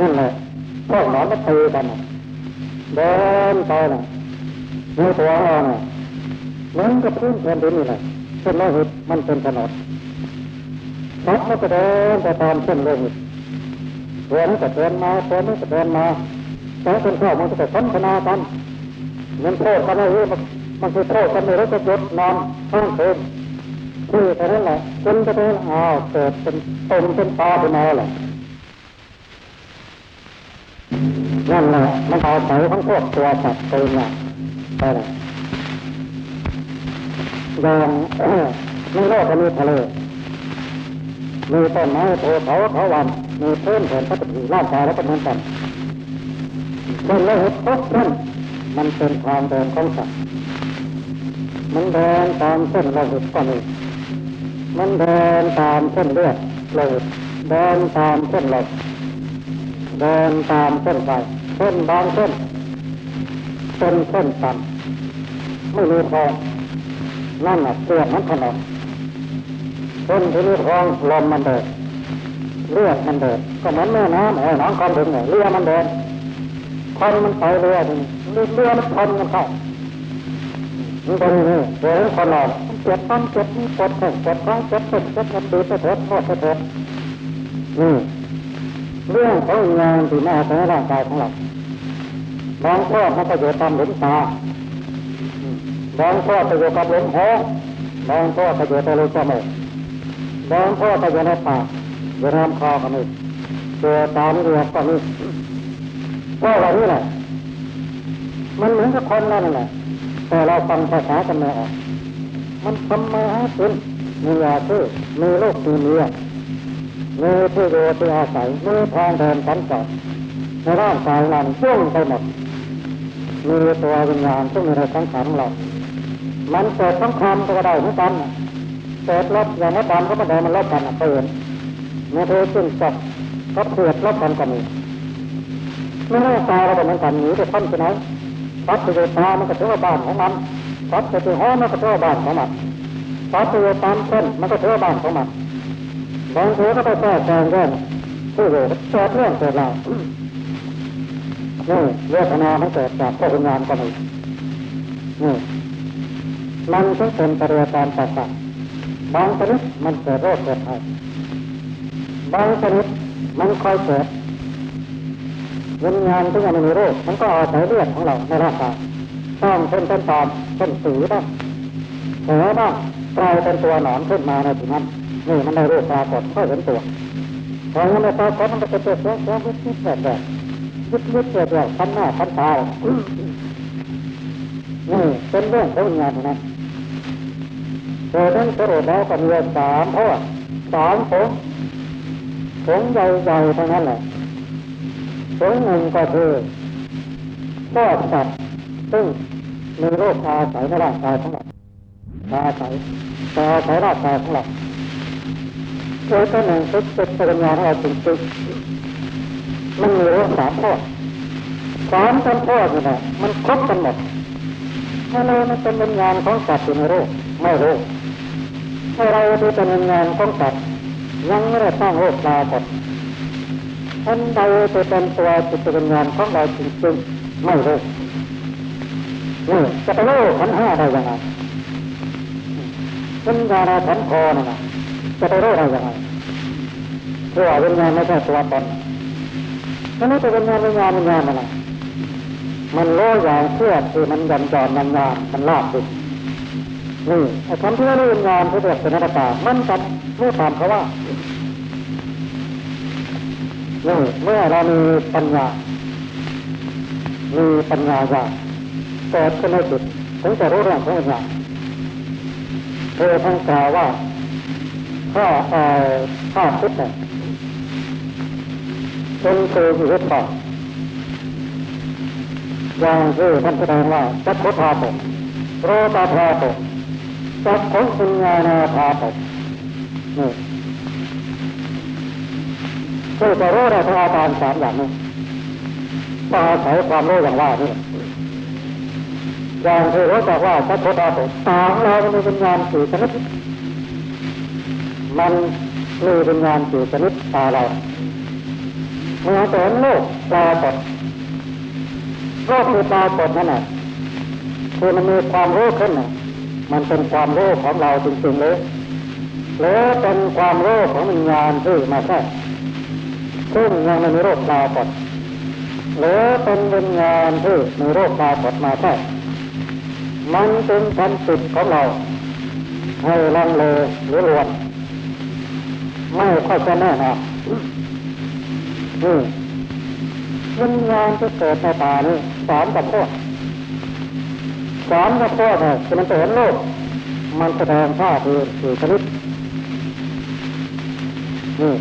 นั่นแหละพวกหนอนก็ตีกันเดินไปนะในตัวเราเนี่ยเหมือนกับพื้นแผ่นดินนี่แหละเส้นโลหิตมันเป็นถนนสัตว์มันก็เดินไปตามเส้นโลหิตตัวนี้ก็เดินมาตัวนี้ก็เดินมาสองคนข้ามันก็สนทนากันมันโทษกันไม่รู้มันคือโทษกันไม่รู้จะหยุดนอนข้างคืน คือแต่านั้นแหละจนจะเป็นอ้าวเกิดเป็นตนเป็นตาเป็นอะไรแหละนั่นแหละมันเอาใส่ทั้งพวกตัวสัตว์ตัวนี่ยไปเลยอย่างในโลกมีทะเลมีต้นไม้โพเขาเขาวันมีพื้นแผ่นพระปฏิร่างกายแล้วก็เหมือนกันเดินแล้วเห็นทุกเส้นมันเป็นทางเดินของสัตว์มันเดินตามเส้นโลหิตก็มี มันเดินตามเส้นเลือดโลหิตเดินตามเส้นหลมเดินตามเส้นไฟเส้นบางเส้นเป็นเส้นตันไม่มีทองนั่นน่ะเปลือมันถนนเส้นที่มีทองลมมันเดินเรือมันเดินก็เหมือนแม่น้ำเออน้องคองดึงเนี่ยเรือมันเดินคนมันไปเรือเรือมันชนกันเข้ามันเป็นอย่างนี่เรื่อคนเรา เจ็บต้นเจ็บนี่ปวดแข้งปวดท้องเจ็บปวดเจ็บมันดูไปเถิดทษไปเถิดนี่เรื่องของงานที่มาในร่างกายของเราบางข้อมันก็อยู่ตามหลุมตาบางข้อก็อยู่กับหลุมหัวบางข้อก็อยู่ในรูจมูกบางข้อก็อยู่ในปากอยู่ในลำคอก็มีเจอตามเรือก็มีก็เหล่านี้แหละมันเหมือนกับคนนั่นแหละแต่เราฟังภาษากันไม่ออก มันทำมาหากินมียาซื้อมีโรคมีเมียมีที่อยู่ที่อาศัยมีทางเดินสัญจรในร่างกายนั้นพุ่งไปหมดมีตัววิญญาณซึ่มีในสังขารเรา มันเกิดทั้งความก็ได้เหมือนกันเกิดลบอย่างนี้ตามก็ไมาเดินมันลบกันเปลี่ยนมีเธอจึงจบก็เกิดลบกันก็มีไม่ร่างกายเราเป็นเหมือนกันหนีไปพ้นไปไหนปัจจุบันมันก็ถือว่าบ้านของมัน ปัจจุบันห้อมันก็ถือว่าบ้านของมันปัจจุบันตามเส้นมันก็ถือว่าบ้านของมันบางทีก็ไปแก้แกงแย่งผู้อยู่เกิดเรื่องเกิดราวนี่เวทนามันเกิดจากพวกวิญญาณก็มีนี่มันถึงเป็นปริยการประสาทบางชนิดมันเกิดโรคเกิดภัยบางชนิดมันคอยเกิดวิญญาณที่ยังไม่มีโรคมันก็อาศัยเลือดของเราในร่างกาย ต้องเป็นต้นตอมเป็นสีบ้างแผลบ้างกลายเป็นตัวหนอนขึ้นมาในที่นั้นนี่มันได้รูปปรากฏค่เห็นตัวพอมันได้ปรากฏมันก็จะเกิดแสงแสงวิบวิบแบบแบบวิบวิบแบบแบบพันหน้าพันตานี่เป็นเรื่องของวิญญาณนะโดยทั้งสรุปแล้วก็มีสามพราะสามผงผงใหญ่ๆเท่านั้นแหละผงหนึ่งก็คือก็สัตว์ซึ่ง มีโรคอาศัยในร่างกายของเราอาศัยต่อาศัยร่างกายของเราโดยตัวหนึ่งเป็นปัญญาของเราจริงๆมันมีโรคสามข้อสามจำข้อนี่แหละมันครบกันหมดถ้าเรามันเป็นวิญญาณของสัตว์อยู่ในโรคไม่รู้ถ้าเราเป็นวิญญาณของสัตว์ยังไม่ได้สร้างโรคปรากฏท่านใดจะเป็นตัวจิตวิญญาณของเราจริงๆไม่รู้ นี่จะไปรู้ขันห้าได้ยังไงวิญญาณขันคอนี่นะจะไปรู้ได้ยังไงเพราะว่าวิญญาณไม่ใช่ตัวตนถ้าไม่เป็นวิญญาณวิญญาณวิญญาณอะไรมันโลอย่างเชื่อคือมันยันจอนยันยานมันลาบดินี่ไอ้คำที่ว่าวิญญาณที่เรียกเป็นนัตตามันกับเมื่อถามเขาว่านี่เมื่อเรามีปัญญา มีปัญญาญา เกิดขึ้นในจิตถึงจะรู้เรื่องของวิญญาณเธอท่านกล่าวว่าข้าเอ่อข้าพุทธเนี่ยเป็นตัวอยู่ที่ป่าอย่างที่ท่านแสดงว่าจักขุธาตุโรตาธาตุจักขุปัญญาณาธาตุนี่คือจะรู้ได้ทั้งอาการสามอย่างนี้ก็อาศัยความรู้อย่างว่านี่ อย่างที่รู้จักว่าจักขุธาตุตาของเรามันมีวิญญาณสี่ชนิดมันมีวิญญาณสี่ชนิดตาเราเมื่อเห็นโลกปรากฏโลกที่ปรากฏนั่นแหละคือมันมีความรู้ขึ้นน่ะมันเป็นความรู้ของเราจริงๆเลยหรือเป็นความรู้ของวิญญาณที่มาแทรกซึ่งยังไม่มีโรคปรากฏหรือเป็นวิญญาณที่มีโรคปรากฏมาแทรก มันเป็นพันติดของเรา ให้ลังเลหรือรวนไม่ค่อยจะแน่นอนนี่วิญญาณที่เกิดในป่านี่สอนกับพวกสอนกับพวกเนี่ยคือมันเห็นโลกมันแสดงท่าทีสี่ชนิดนี่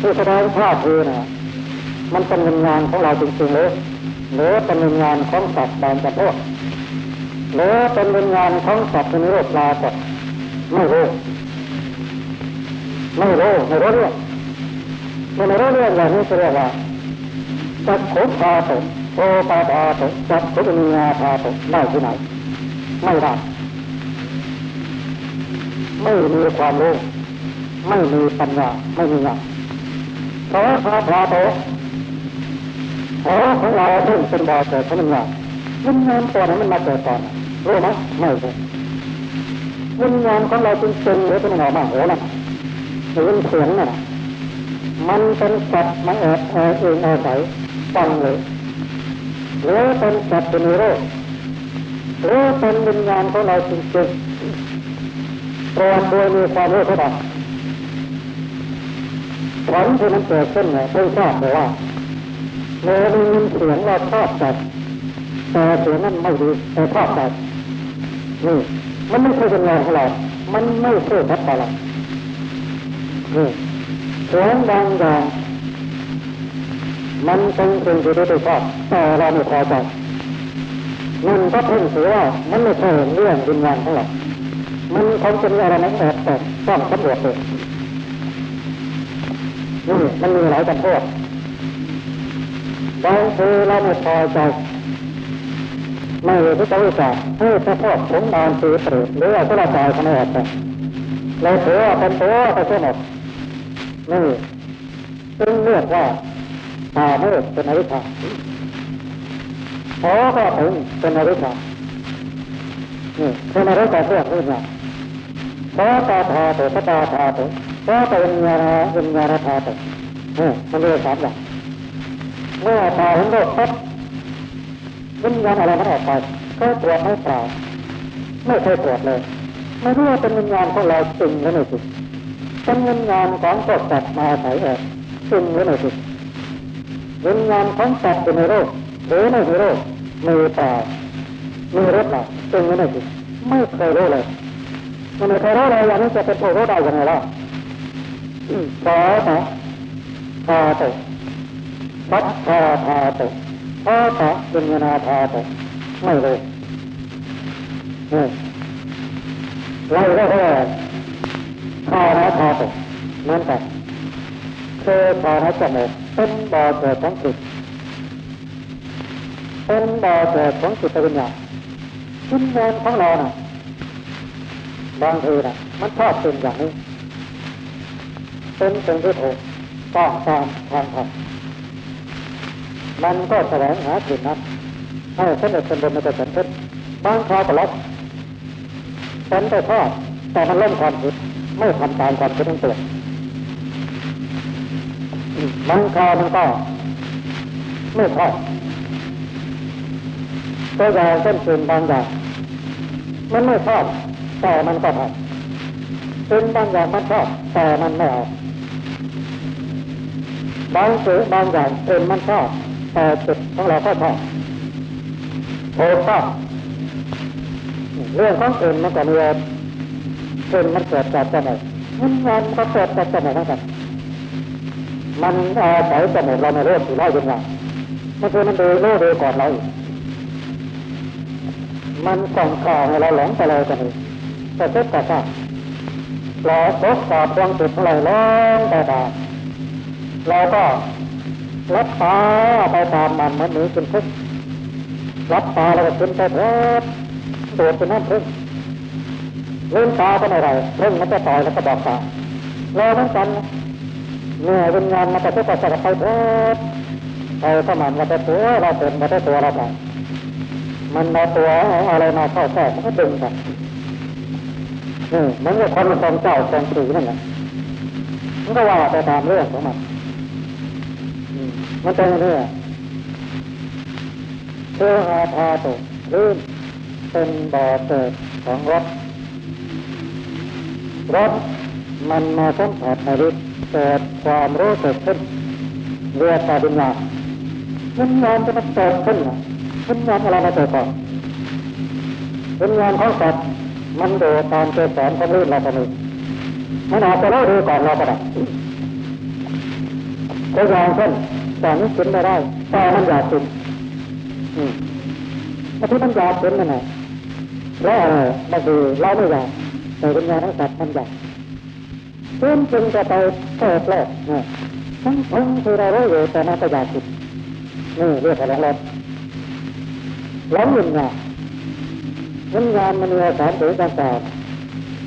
ที่แสดงท่าทีนะมันเป็นวิญญาณของเราจริงๆเลยหรือเป็นวิญญาณของสัตว์แดนกับพวก หรือเป็นวิญญาณของสัตว์ในโลกลากฏไม่รู้ไม่รู้ไม่รู้เรื่องไม่รู้เรื่องอย่างนี้จะเรียกว่าจักขุปาตโอปาตาตจักขุปัญญาปาตได้ที่ไหนไม่ได้ไม่มีความรู้ไม่มีปัญญาไม่มีญาณโสภาพาโตโสของเราเพิ่งเป็นบ่อเกิดของวิญญาณวิญญาณตัวนั้นมันมาเกิดก่อน รู้ไหมไม่รู้วิญญาณของเราจริงๆหรือเป็นหน่อมาโหนะหรือเป็นเสียงน่ะมันเป็นสัตว์มาแอบแอบเองอาศัยฟังเลยหรือเป็นสัตว์เป็นโรคหรือเป็นวิญญาณของเราจริงๆตรวจโดยมีความรู้เท่าไหร่ผลที่มันเกิดขึ้นเนี่ยเพิ่งทราบเลยว่าเมื่อได้ยินเสียงเราชอบจัดแต่เสียงนั้นไม่ดีแต่ชอบจัด นี่มันไม่ใช่เป็นงานของเรา มันไม่ใช่ทับเรานี่เสียงบางอย่างมันเป็นสิ่งที่ดีชอบแต่เราไม่พอใจมันก็เพิ่งถือว่ามันไม่ใช่เรื่องวิญญาณของเรามันคงจะมีอะไรนั้นแอบแอบต้องสำรวจเลยนี่มันมีหลายจำพวกบางทีเราไม่พอใจ ไม่รู้จะวิจารให้เฉพาะผมนอนตีเปรตหรือว่าพระตายขนาดไหนเราถือว่าเป็นตัวไปเสียหมดนี่จึงเรียกว่าตาเมื่อเป็นอวิชชาพอก็ถึงเป็นอวิชชานี่เป็นอะไรต่อเพื่อนนี่นะพอตาทาโตพระตาทาโตพอตาวิญญาณวิญญาณทาโตนี่มันเรียกสามอย่างเมื่อตาเห็นโลกปั๊บ วิญญาณอะไรมันออกไปก็ตรวจไม่เปล่าไม่เคยตรวจเลยไม่รู้ว่าเป็นวิญญาณของเราจริงหรือไม่จริงเป็นวิญญาณของพวกสัตว์มาอาศัยแอจริงหรือไม่จริงวิญญาณของสัตว์เป็นในโลกหรือไม่ในโลกมีเปล่ามีรสเปล่าจริงหรือไม่จริงไม่เคยรู้เลยมันไม่เคยรู้เลยอย่างนี้จะเป็นผู้รู้ได้ยังไงล่ะขอตาทาโตปัตตาทาโต พาตะเป็นยนาทาโตไม่รู้นี่เราก็แค่ทานาทาโตนั่นแต่คือทานาจมูกเป็นบ่อเกิดของจิตเป็นบ่อเกิดของจิตวิญญาณวิญญาณของเราน่ะบางทีน่ะ มันชอบเป็นอย่างนี้เป็นสิ่งที่ถูกต้องตามทางธรรม มันก็แสวงหาสิ่งนั้นให้สำเร็จเป็นบนในกระสันเพชรบางคราวก็ล็อกเป็นไปทอดแต่มันเล่นความคิดไม่ทำตามความคิดทั้งตัวบางคราวมันก็ไม่ทอดตัวอย่างเช่นสิ่งบางอย่างมันไม่ชอบแต่มันก็ทำสิ่งบางอย่างมันชอบแต่มันไม่เอาบางสิ่งบางอย่างเป็นมันชอบ แต่จิตของเราก็ชอบโอ้ชอบเรื่องของอื่นมันก็มีเป็นมันเกิดจากจมูกมันมันก็เกิดจากจมูกเหมือนกันมันอาศัยจมูกเราไม่รู้อยู่แล้วยังไงมันคือมันดูรู้ดูก่อนเราอีกมันส่องข่าวให้เราหลงไปเลยกันเลยแต่เจ็บแต่ทราเราทดสอบดวงจิตของเราล้องแต่ตาเราก็ รับตาไปตามมันมือนหนูกินพึ่งรับตาแล้วก็กินไปเถิดโดดเป็นน้ำพึ่งลืมตาไปไหนไรพึ่งมันจะต่อยแล้วก็บอกตาเราเหมือนกันเมื่อวิญญาณมันจะทุกข์ก็จะไปเถิดไปสมันมาแต่ตัวเราเป็นมาแต่ตัวเราไปมันมาตัวอะไรมาเข้าแทรกมันก็ดึงกันนี่มันก็คนมันทรงเจ้าทรงสีนั่นแหละมันก็ว่าไปตามเรื่องของมัน มันเป็นอย่างนี้เพื่ออาพาตุลื่นเป็นบ่อเกิดของรถรถมันมาสัมผัสในฤทธิ์เกิดความรู้สึกขึ้นเรียกตาวิญญาณวิญญาณจะมาเกิดขึ้นวิญญาณอะไรมาเกิดก่อนวิญญาณของสัตว์มันเดูตามเจสอนของรื่นเราตอนนี้มันอาจจะรู้ดูก่อนเราก็ได้ตัวอย่างเช่น แต่นี้กินไม่ได้แต่มันอยากกินอืมที่มันอยากกินนั่นแหละแล้วอะไรบางทีเราไม่อยากแต่เป็นงานของสัตว์มันอยากซึ่งจึงจะไปเปิดโลกเนี่ทั้งทั้งที่เรารู้อยู่แต่มันก็อยากกินนี่เรียกว่าหลงรถหลงวิญญาณวิญญาณมันมีอาการถือการตอบ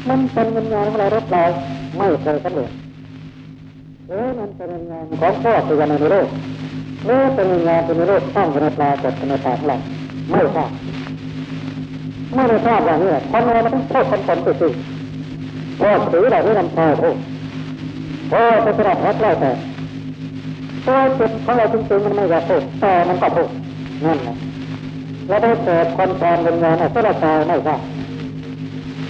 มันเป็นวิญญาณของเรารบเราไม่เคยสำเร็จ เอ๊ะมันเป็นงานของพ่อตัวในโลกเอ๊ะเป็นงานเป็นในโลกตั้งในปลากฏในปากของเราไม่ทราบไม่ได้ทราบอย่างนี้คนเรามันต้องโทษคนคนติดติพ่อถือเราไม่นำพาโทษพ่อจะกระดับแล้วแต่ตัวจิตของเราจริงๆมันไม่อยากโทษแต่มันก็โทษนั่นแหละแล้วได้เกิดคนแทนเป็นงานอัศรกายไม่ทราบ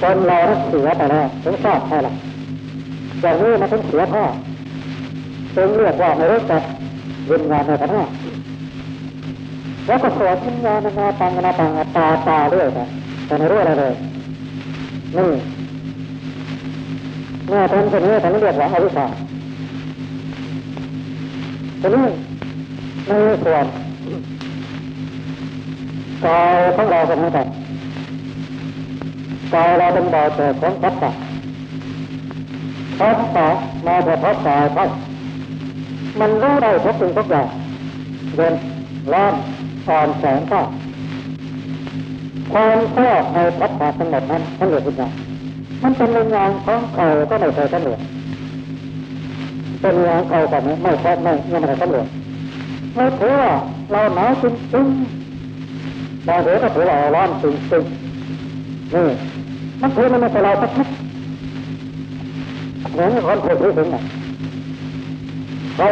จนเราเสียไปแล้วถึงทราบใช่หรออย่างนี้มันถึงเสียพ่อ จึงเรียกว่าไม่รู้จักเวิญญาณในพระนาแล้วก็สวดวิญญาณนาปังนาปังตาตาเรื่อยไปแต่ไม่รู้อะไรเลยนี่เมื่อเป็นเช่นนี้ท่านเรียกว่าอวิชชาทีนี้ในส่วนกายของเราเป็นยังไงกายเราเป็นบ่อเกิดของพัฒนาพัฒนามาจากพัฒนาใช่ มันรู้ได้ทุกสิ่งทุกอย่างเย็นร้อนอ่อนแสงก็ความชอบในพัฒนาทั้งหมดนั้นมันเหลือวิญญาณมันเป็นวิญญาณของใครก็ไม่เคยสำเร็จเป็นวิญญาณเก่าแบบนี้ไม่ใช่ไม่ยังไม่ได้สำเร็จไม่ถือว่าเราหนาวจริงๆบางทีก็ถือว่าร้อนจริงๆนี่มันถือมันไม่ใช่เราสักนิดเหมือนคนโผล่ถึงไ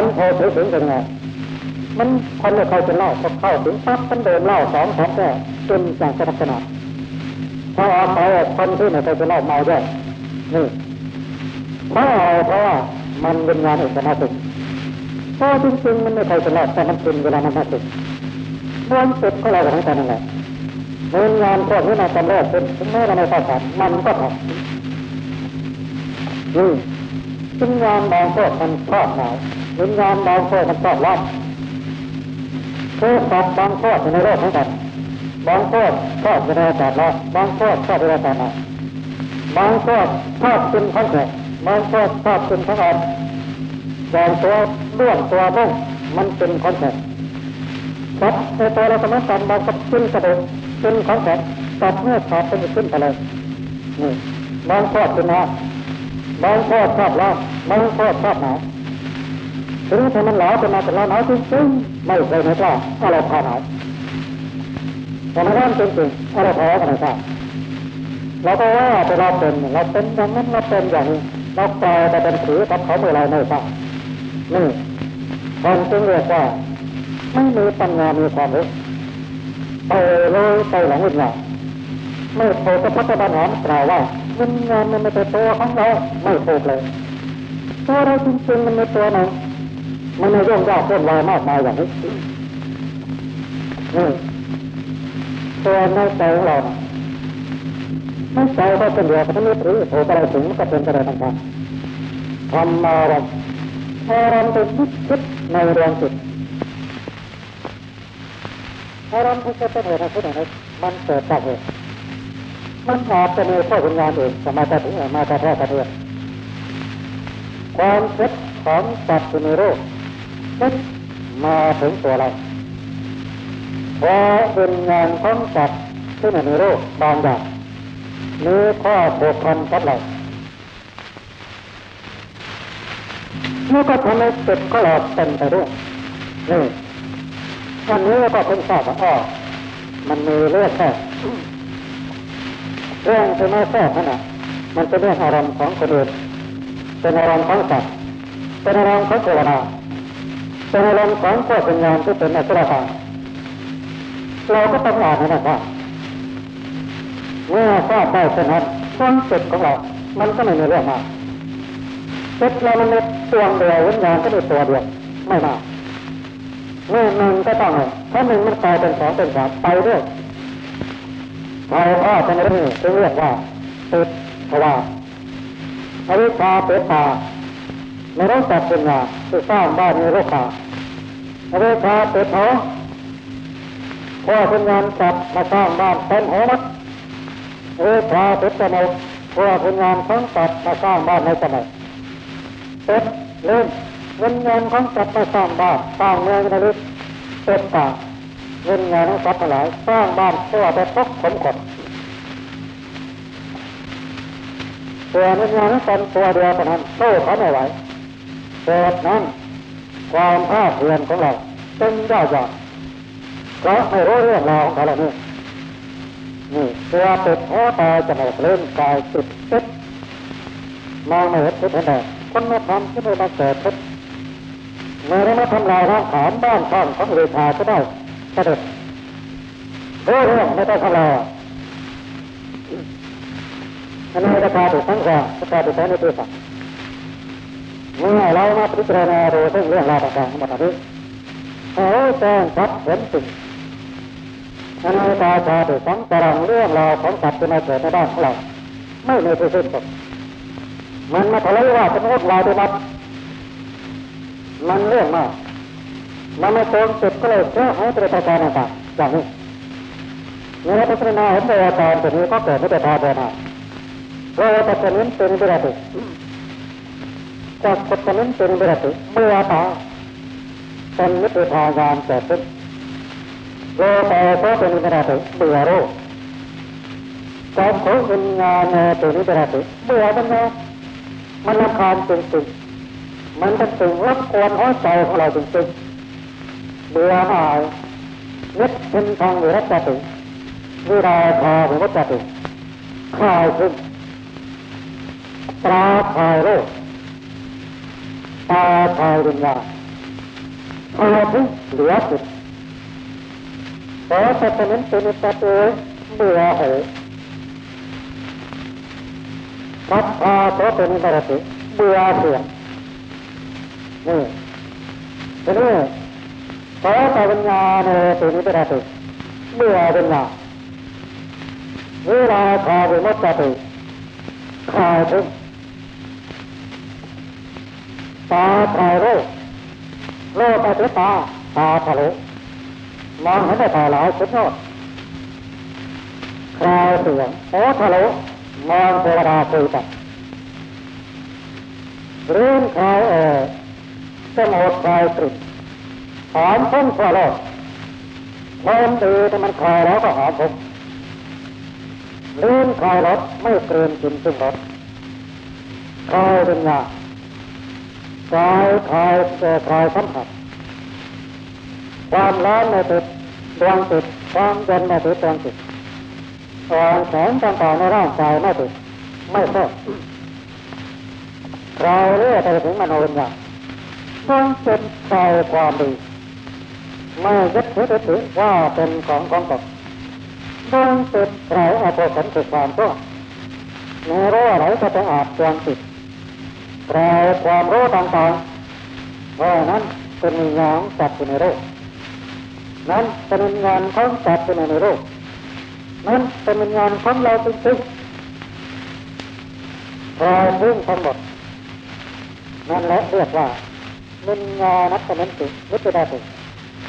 งคนโผล่ถึงเป็นไงมันคนไม่เคยเป็นเล่าพอเข้าถึงปั๊บมันเดินเล่าสองสามแก่จนจากจะพัฒนาพอเอาไปคนที่ไม่เคยเป็นเล่าเมาด้วยนี่เพราะอะไรเพราะว่ามันเป็นงานเอกนาสิกเพราะจริงๆมันไม่เคยเป็นเล่าแต่มันเป็นเวลามันมาสิกรวมสุดก็เราทั้งกันนั่นแหละเงินงานพวกนี้ในตอนแรกเป็นแม้เราไม่เข้าใจมันก็ทำนี่วิญญาณบางพวกมันชอบหนา ววิญญาณบางพวกมันชอบร้อนคือสัตว์บางพวกในโลกของกันบางพวกชอบในอากาศร้อนบางพวกชอบในอากาศหนาวบางพวกชอบกินข้าวแข็งบางพวกชอบกินข้าวอ่อนอย่างตัวด้วนตัวบ้งมันเป็นคอนแทคสัตว์ในตัวเราสมัยก่อนบางก็กินกระโดูกกินของแข็งสัตว์เมื่อขาดเป็นขึ้นไปเลยนี่บางพวกกินหน้ำบางพวกชอบร้อนบางพวกชอบหนาว ถึงถ้ามันหนาวเป็นมาเป็นเราหนาวจริงๆไม่เคยไม่กล้าอะไรพาหนาวแต่มันร้อนจริงๆอะไรพอกันไม่ทราเราก็ว่าแต่เราเป็นเราเป็นอย่างนั้นเราเป็นอย่างนี้เรากลายไปเป็นถือกับเขาเมื่อไรไม่ทราบนี่คนจึงเรียกว่าไม่มีปัญญามีความรู้ไปเลยไปหลงวิญญาณไม่โทรกับพระเจ้าบานหอมกล่าวว่าวิญญาณมันไม่ใช่ตัวของเราไม่ถูกเลยตัวเราจริงๆมันในตัวไหน มันไม่ย่องยากเล่นวายมากมายอย่างนี้นี่ตัวในใจของเราในใจก็เป็นเดียวกับนี้หรือโทรไปถึงก็เป็นไปได้ต่างๆทำอารมณ์อารมณ์เป็นคิดคิดในเรื่องจิตอารมณ์ที่จะเป็นเหตุให้ไหนมันเกิดจากเหตุมันอาจจะมีข้อคุณงานเองจะมาจะถึงมาจะแท้กระเทือนความคิดของสัตว์ในโลก คิดมาถึงตัวเราเพราะเป็นงานของสัตว์ที่ในโลกบางอย่างมีข้อผูกพันกับเราเมื่ก็ทำให้จิตก็หลอกเป็นไปด้วยนี่วันนี้ก็เพิ่งทราบว่าอ๋อมันมีเรื่องแค่เรื่องที่ไม่แท้ขนาดมันเป็นเรื่องอารมณ์ของคนอื่นเป็นอารมณ์ของสัตว์เป็นอารมณ์ของเทวดา เป็นอารมณ์ของพวกปัญญาที่เป็นอสุรกาเราก็ต้องอ่านนะครับเมื่อทราบได้เช่นนั้นความจิตของเรา มันก็ไม่มีเรื่องมากเจิตเรามันมีตัวเดียววิญญาณก็มีตัวเดียวไม่มากเมื่อหนึ่งก็ต้องหนึ่งถ้าหนึ่งมันกลายเป็นสองเป็นสามไปด้วยเราก็เป็นเรื่องที่เรียกว่าติดเพราะว่าอวิชชาเปิดตา ไม่ต้องจับเป็นงานที่สร้างบ้านในโลกาอวิชชาเปิดเขาพ่อเป็นงานจับมาสร้างบ้านเป็นหัวมัดอวิชชาเปิดจมูกพ่อเป็นงานของจับมาสร้างบ้านในจมูกเป็ดเล่นเงินเงินของจับมาสร้างบ้านสร้างเมืองนลึกเป็ดตาเงินเงินของสัตว์ทั้งหลายสร้างบ้านเพื่อไปตกขนขดตัววิญญาณตนตัวเดียวเท่านั้นสู้เขาไม่ไหว เกิดนั้น ความภาคเพียรของเราเป็นยอดยอดเพราะไม่รู้เรื่องราวของเขาเหล่านี้นี่ตัวติดแท้ตายจมูกเล่นกายติดติดมองไม่เห็นทิศเห็นแดงคนมาทำที่ไม่มาเกิดทิศเมื่อมาทำลายร่างฐานบ้านช่องของเวทาก็ได้เสด็จรู้เรื่องไม่ต้องทำลายอันนี้ราคาถูกทั้งกว่าราคาถูกทั้งในตัวสัตว์ เมื่อเรามาพิจารณาดูซึ่งเรื่องราวต่างๆทั้งหมดนี้เขาแจ้งชัดเห็นสิ่งอันนี้ตาชาถูกทั้งตารางเรื่องราวของสัตว์ที่มาเกิดในบ้านของเราไม่มีที่สิ้นสุดมันมาทะเลาะว่าเป็นวุ่นวายไปหมดมันเรื่องมากมันไม่ตรงจุดก็เลยเชื่อให้ประการต่างๆอย่างนี้เมื่อพิจารณาเห็นโดยอาการตัวนี้ก็เกิดไม่ได้พาเดินมาเราตัดสินเป็นเวลาติ จากตัดสินเป็นเวลาติเมื่อตาเป็นนิพพานานเกิดขึ้นเราก็เป็นเวลาติเบื่อโรคการขอวิญญาณเป็นเวลาติเบื่อมันนะมันรำคาญจริงๆมันเป็นสิ่งรบกวนหัวใจของเราจริงๆเบื่อหายนึกเป็นทางหรือรักติวิราชาหรือวัจติคลายขึ้นตราคลายโรค ตาคลายวิญญาณคลายทุกเหลือจิตขอสัตว์นั้นเป็นตัตัวเบื่อเหยพัดพาเพราะเป็นบารติเบื่อเสียนี่ทีนี้ขอสัตว์วิญญาณเป็นบารติเบื่อวิญญาณเวลาคาวิมุตติคลายทุก ตาคลาโรคโรคตาเสตาตาทะลุมองเห็นได้ตาหลายชุดยอดคลายเสียงโอทะลุมองเทวดาคุยกันเรื่องคลายเออสมุดคลายกลิ่นหอมพุ่งทั่วโลกความดีที่มันคลายแล้วก็หอมพุ่งเลื่อนคลายรถไม่เกินกินซึ่งรถคลายเป็นยา คลายคลายเจอคลายสัมผัสความร้อนในติดดวงติดความเย็นในติดดวงติดความแข็งต่างๆในร่างกายไม่ติดไม่ชอบคลาเรื่อยไปถึงมโนวิญญาณต้องเป็นคลายความดีไม่ยึดถือถือว่าเป็นของของตนต้องติดเราเอาตัวผลติความชั่วในรู้อะไรก็จะองอาจดวงติด เราความรู้ต่างๆเพราะนั้นเป็นงานจัดอยู่ในโลกนั้นเป็นงานของจัดอยู่ในโลกนั้นเป็นงานของเราจริงๆเราพึ่งทั้งหมดนั่นแหละเรียกว่ามินญานัตตมันติวิจดาติ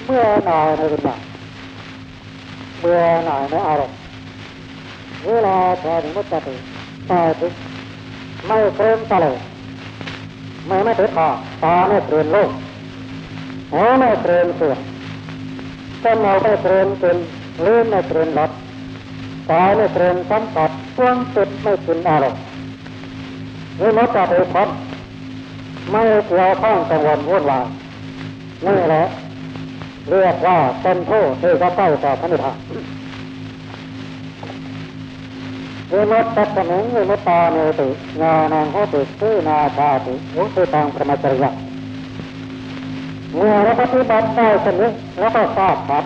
เมื่อหน่ายในวิญญาณเบื่อหน่ายในอารมณ์เวลาแทนมุตติตายทุกไม่เคลื่อนตะเลย ไม่ไม่ติดตาตาไม่เคลื่อนโลกหัวไม่เคลื่อนเสื่อมจมูกไม่เคลื่อนกินลิ้นไม่เคลื่อนรสกายไม่เคลื่อนสัมผัสช่วงจิตไม่กินอารมณ์นี่มุตติพ้นไม่เกี่ยวข้องกังวลวุ่นวายนี่แหละเรียกว่าเป็นผู้ที่จะใกล้ต่อพระนิพพาน วิมุตตัสมิงวิมุตตาเนติญาณังโหติสุนาชาติอุติตังพระมจริยะเมื่อเราปฏิบัติได้เช่นนี้เราก็ทราบครับ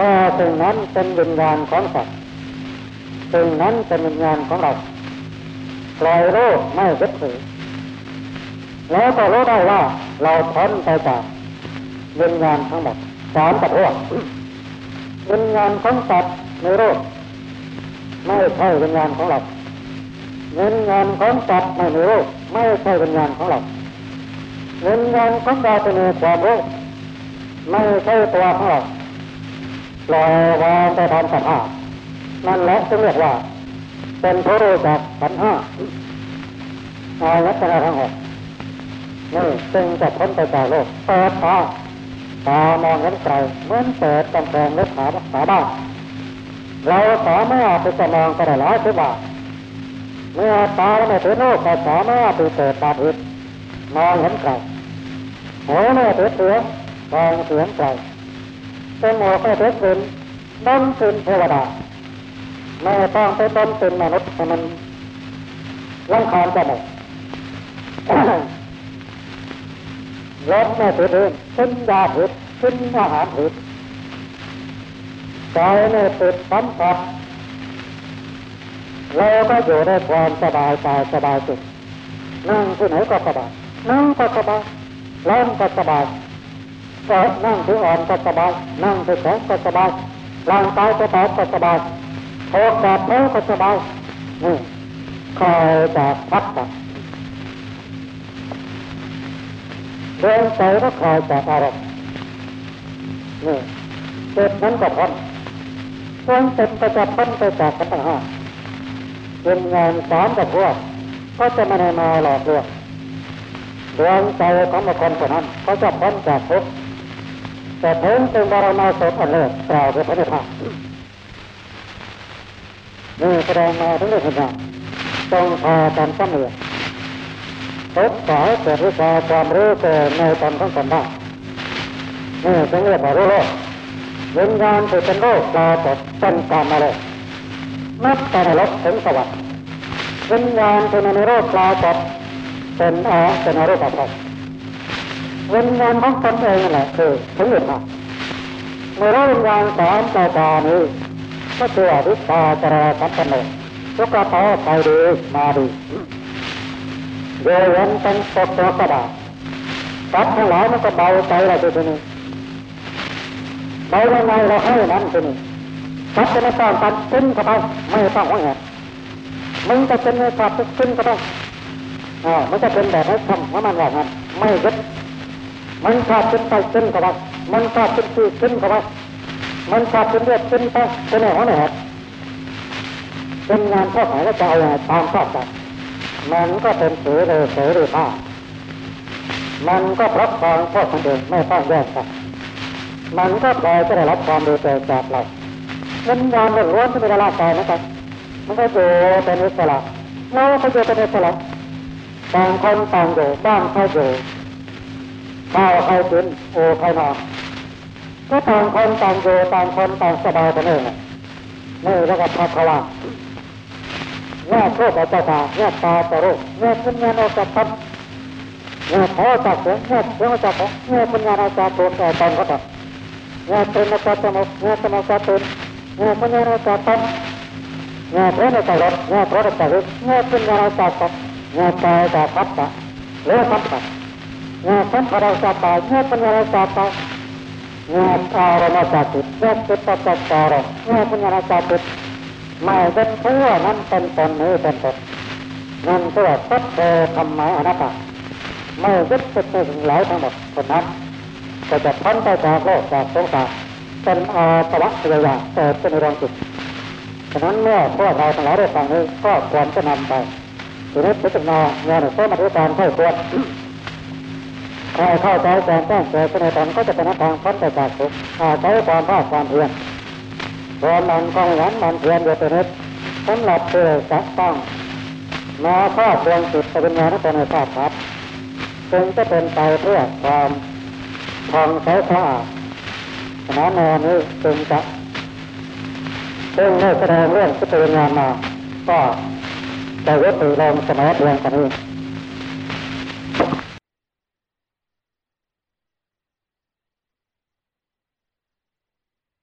ว่าสิ่งนั้นเป็นวิญญาณของสัตว์สิ่งนั้นเป็นวิญญาณของเราปล่อยโลกไม่ยึดถือแล้วก็รู้ได้ว่าเราพ้นไปจากวิญญาณทั้งหมดสามประเภทวิญญาณของสัตว์ในโลก ไม่ใช่วิญญาณของเราวิญญาณของสัตว์ในโลกไม่ใช่วิญญาณของเราวิญญาณของเราเป็นความรู้ไม่ใช่ตัวของเราปล่อยวางไปตามสภาพนั่นแหละจึงเรียกว่า เป็นผู้รู้จักขันห้าอายตนะทั้งหกนี่จึงจะพ้นไปจากโลกเปิดตาตามองเห็นไกลเหมือนเปิดกำแพงและขาขาบ้าน เราสามารถไปจะมองก็ได้หลายสิบบาทเมื่อตาไม่ถือโลกก็สามารถติเกิดตาทิพย์มองเห็นไกลหูไม่ถือเสียงฟังเสียงไกลจมูกไม่ถือกลิ่นดมกลิ่นเทวดาไม่ต้องไปดมกลิ่นมนุษย์มันร่างคาญจมูกรสไม่ถือดื่มกินยาผิดกินอาหารผิด ใจไม่ติดสัมผัสเราก็อยู่ในความสบายกายสบายจิตนั่งที่ไหนก็สบายนั่งก็สบายร้อนก็สบายก็นั่งที่อ่อนก็สบายนั่งที่แข็งก็สบายร่างกายก็ตอบก็สบายโอกาสเพ้อก็สบายนี่คอยจากพักกันเดินใจก็คอยจากอารมณ์นี่เจ็บนั้นก็พ้น ความเจ็บก็จะพ้นไปจากกันทั้งห้าเป็นงานสามกับพวกก็จะม่ได้มาหลอกลวงดวงใจของบุคคลคนนั้นก็จะพ้นจากทุกข์แต่ถึงเป็นบารมีสดอันเลิศกล่าวเป็นพระนิพพานนี่แสดงมาทั้งเรื่องงานต้องพากันสำเนียงศึกษาเกิดวิชาความรู้เกิดในตนของตนได้นี่จึงเรียกว่ารู้โลก วิญญาณที่เป็นโลกปรากฏเป็นกรรมาเลยนับแต่ในรถถึงสวรรค์วิญญาณที่ในโลกปรากฏเป็นอาเป็นอรูปภพวิญญาณของตนเองนั่นแหละคือถึงหนึ่งมาเมื่อเราวิญญาณสามประกานี้ก็คืออวิชชาจราสัมปโนทุกข์ต่อไปดีมาดีโยเห็นเป็นตกตัวกระดาษสัตว์ทั้งหลายมันก็เบาใจเราทีนี้ เบายังไงเราให้นั้นทีนี้สัตว์จะไม่ต้องการขึ้นก็ไปไม่ต้องหัวแหนมึงจะเป็นในสัตว์ขึ้นก็ได้อ่ามันจะเป็นแบบให้ทำว่ามันอย่างนั้นไม่ยึดมันขาดขึ้นไปขึ้นก็ได้มันขาดขึ้นที่ขึ้นก็ได้มันขาดขึ้นเลือดขึ้นไปเป็นไหนหัวแหนเป็นงานข้อไหนก็จะเอาตามข้อใจมันก็เป็นเสือเลยเสือเลยผ้ามันก็รับฟังพ่อคนเดิมไม่ต้องแยกกัน มันก็ปล่อยจะได้รับความดูใจจากเราวิญญาณล้วนที่เป็นร่างกายนะครับมันก็อยู่เป็นอิสระเราก็อยู่เป็นอิสระต่างคนต่างอยู่บ้านใครอยู่ข้าวใครกินโอใครนอนก็ต่างคนต่างอยู่ต่างคนต่างสบายกันเองนี่แล้วก็พักเขาว่าแง่โชคเจ้าตาแง่ตาตะรุแง่ปัญญาโนจักพัดแง่ขอจักเสียงแง่เสียงจักของแง่ปัญญาโนจักตัวแต่ตอนก็ตัดแง่เป็นโนจักจมูกแง่จมูกจักตุนแง่ปัญานจักตันแง่เพลโนจักรถแง่เพลโนจักแง่ปัญญานจักตันแง่กายจักพัดตะเลือสัมผัสแง่สัมผัสจักตายแง่ปัญญาโนจักตายแง่อารมณ์จักจิตแง่จิตจักตารมแง่ปัญญาโนจักจิตไม่เป็นทั่วนั้นเป็นตนนี้เป็นตนนั่นตัวสัพเพธรรมะอนัตตาไม่ยึดติดถึงหลายทั้งหมดคนนั้น ก็จะพ้นไปจากโลกจากสงสารเป็นอาตวะเสียาเกิดเป็นรองจิตฉะนั้นเมื่อพวกเราทั้งหลายได้ฟังนี้ก็ควรจะนำไปทีนี้พิจารณางานในมาตรการเข้าควรใครเข้าใจแจ้งแจ้งเกิดในตนก็จะเป็นทางพ้นไปจากทุกข์อาศัยความภาคความเพียรความมันกองหลันมันเพียรอยู่ตัวนี้สำหรับเพื่อจะต้องมาครอบดวงจิตเป็นงานนั้นในภาพครับจึงจะเป็นไปเพื่อความ ทองใสสะอาดขณะนอนนี้จึงจะซึ่งได้แสดงเรื่องที่เป็นงานมา ก็จะยกตัวลงเสมอเพียงกันนี้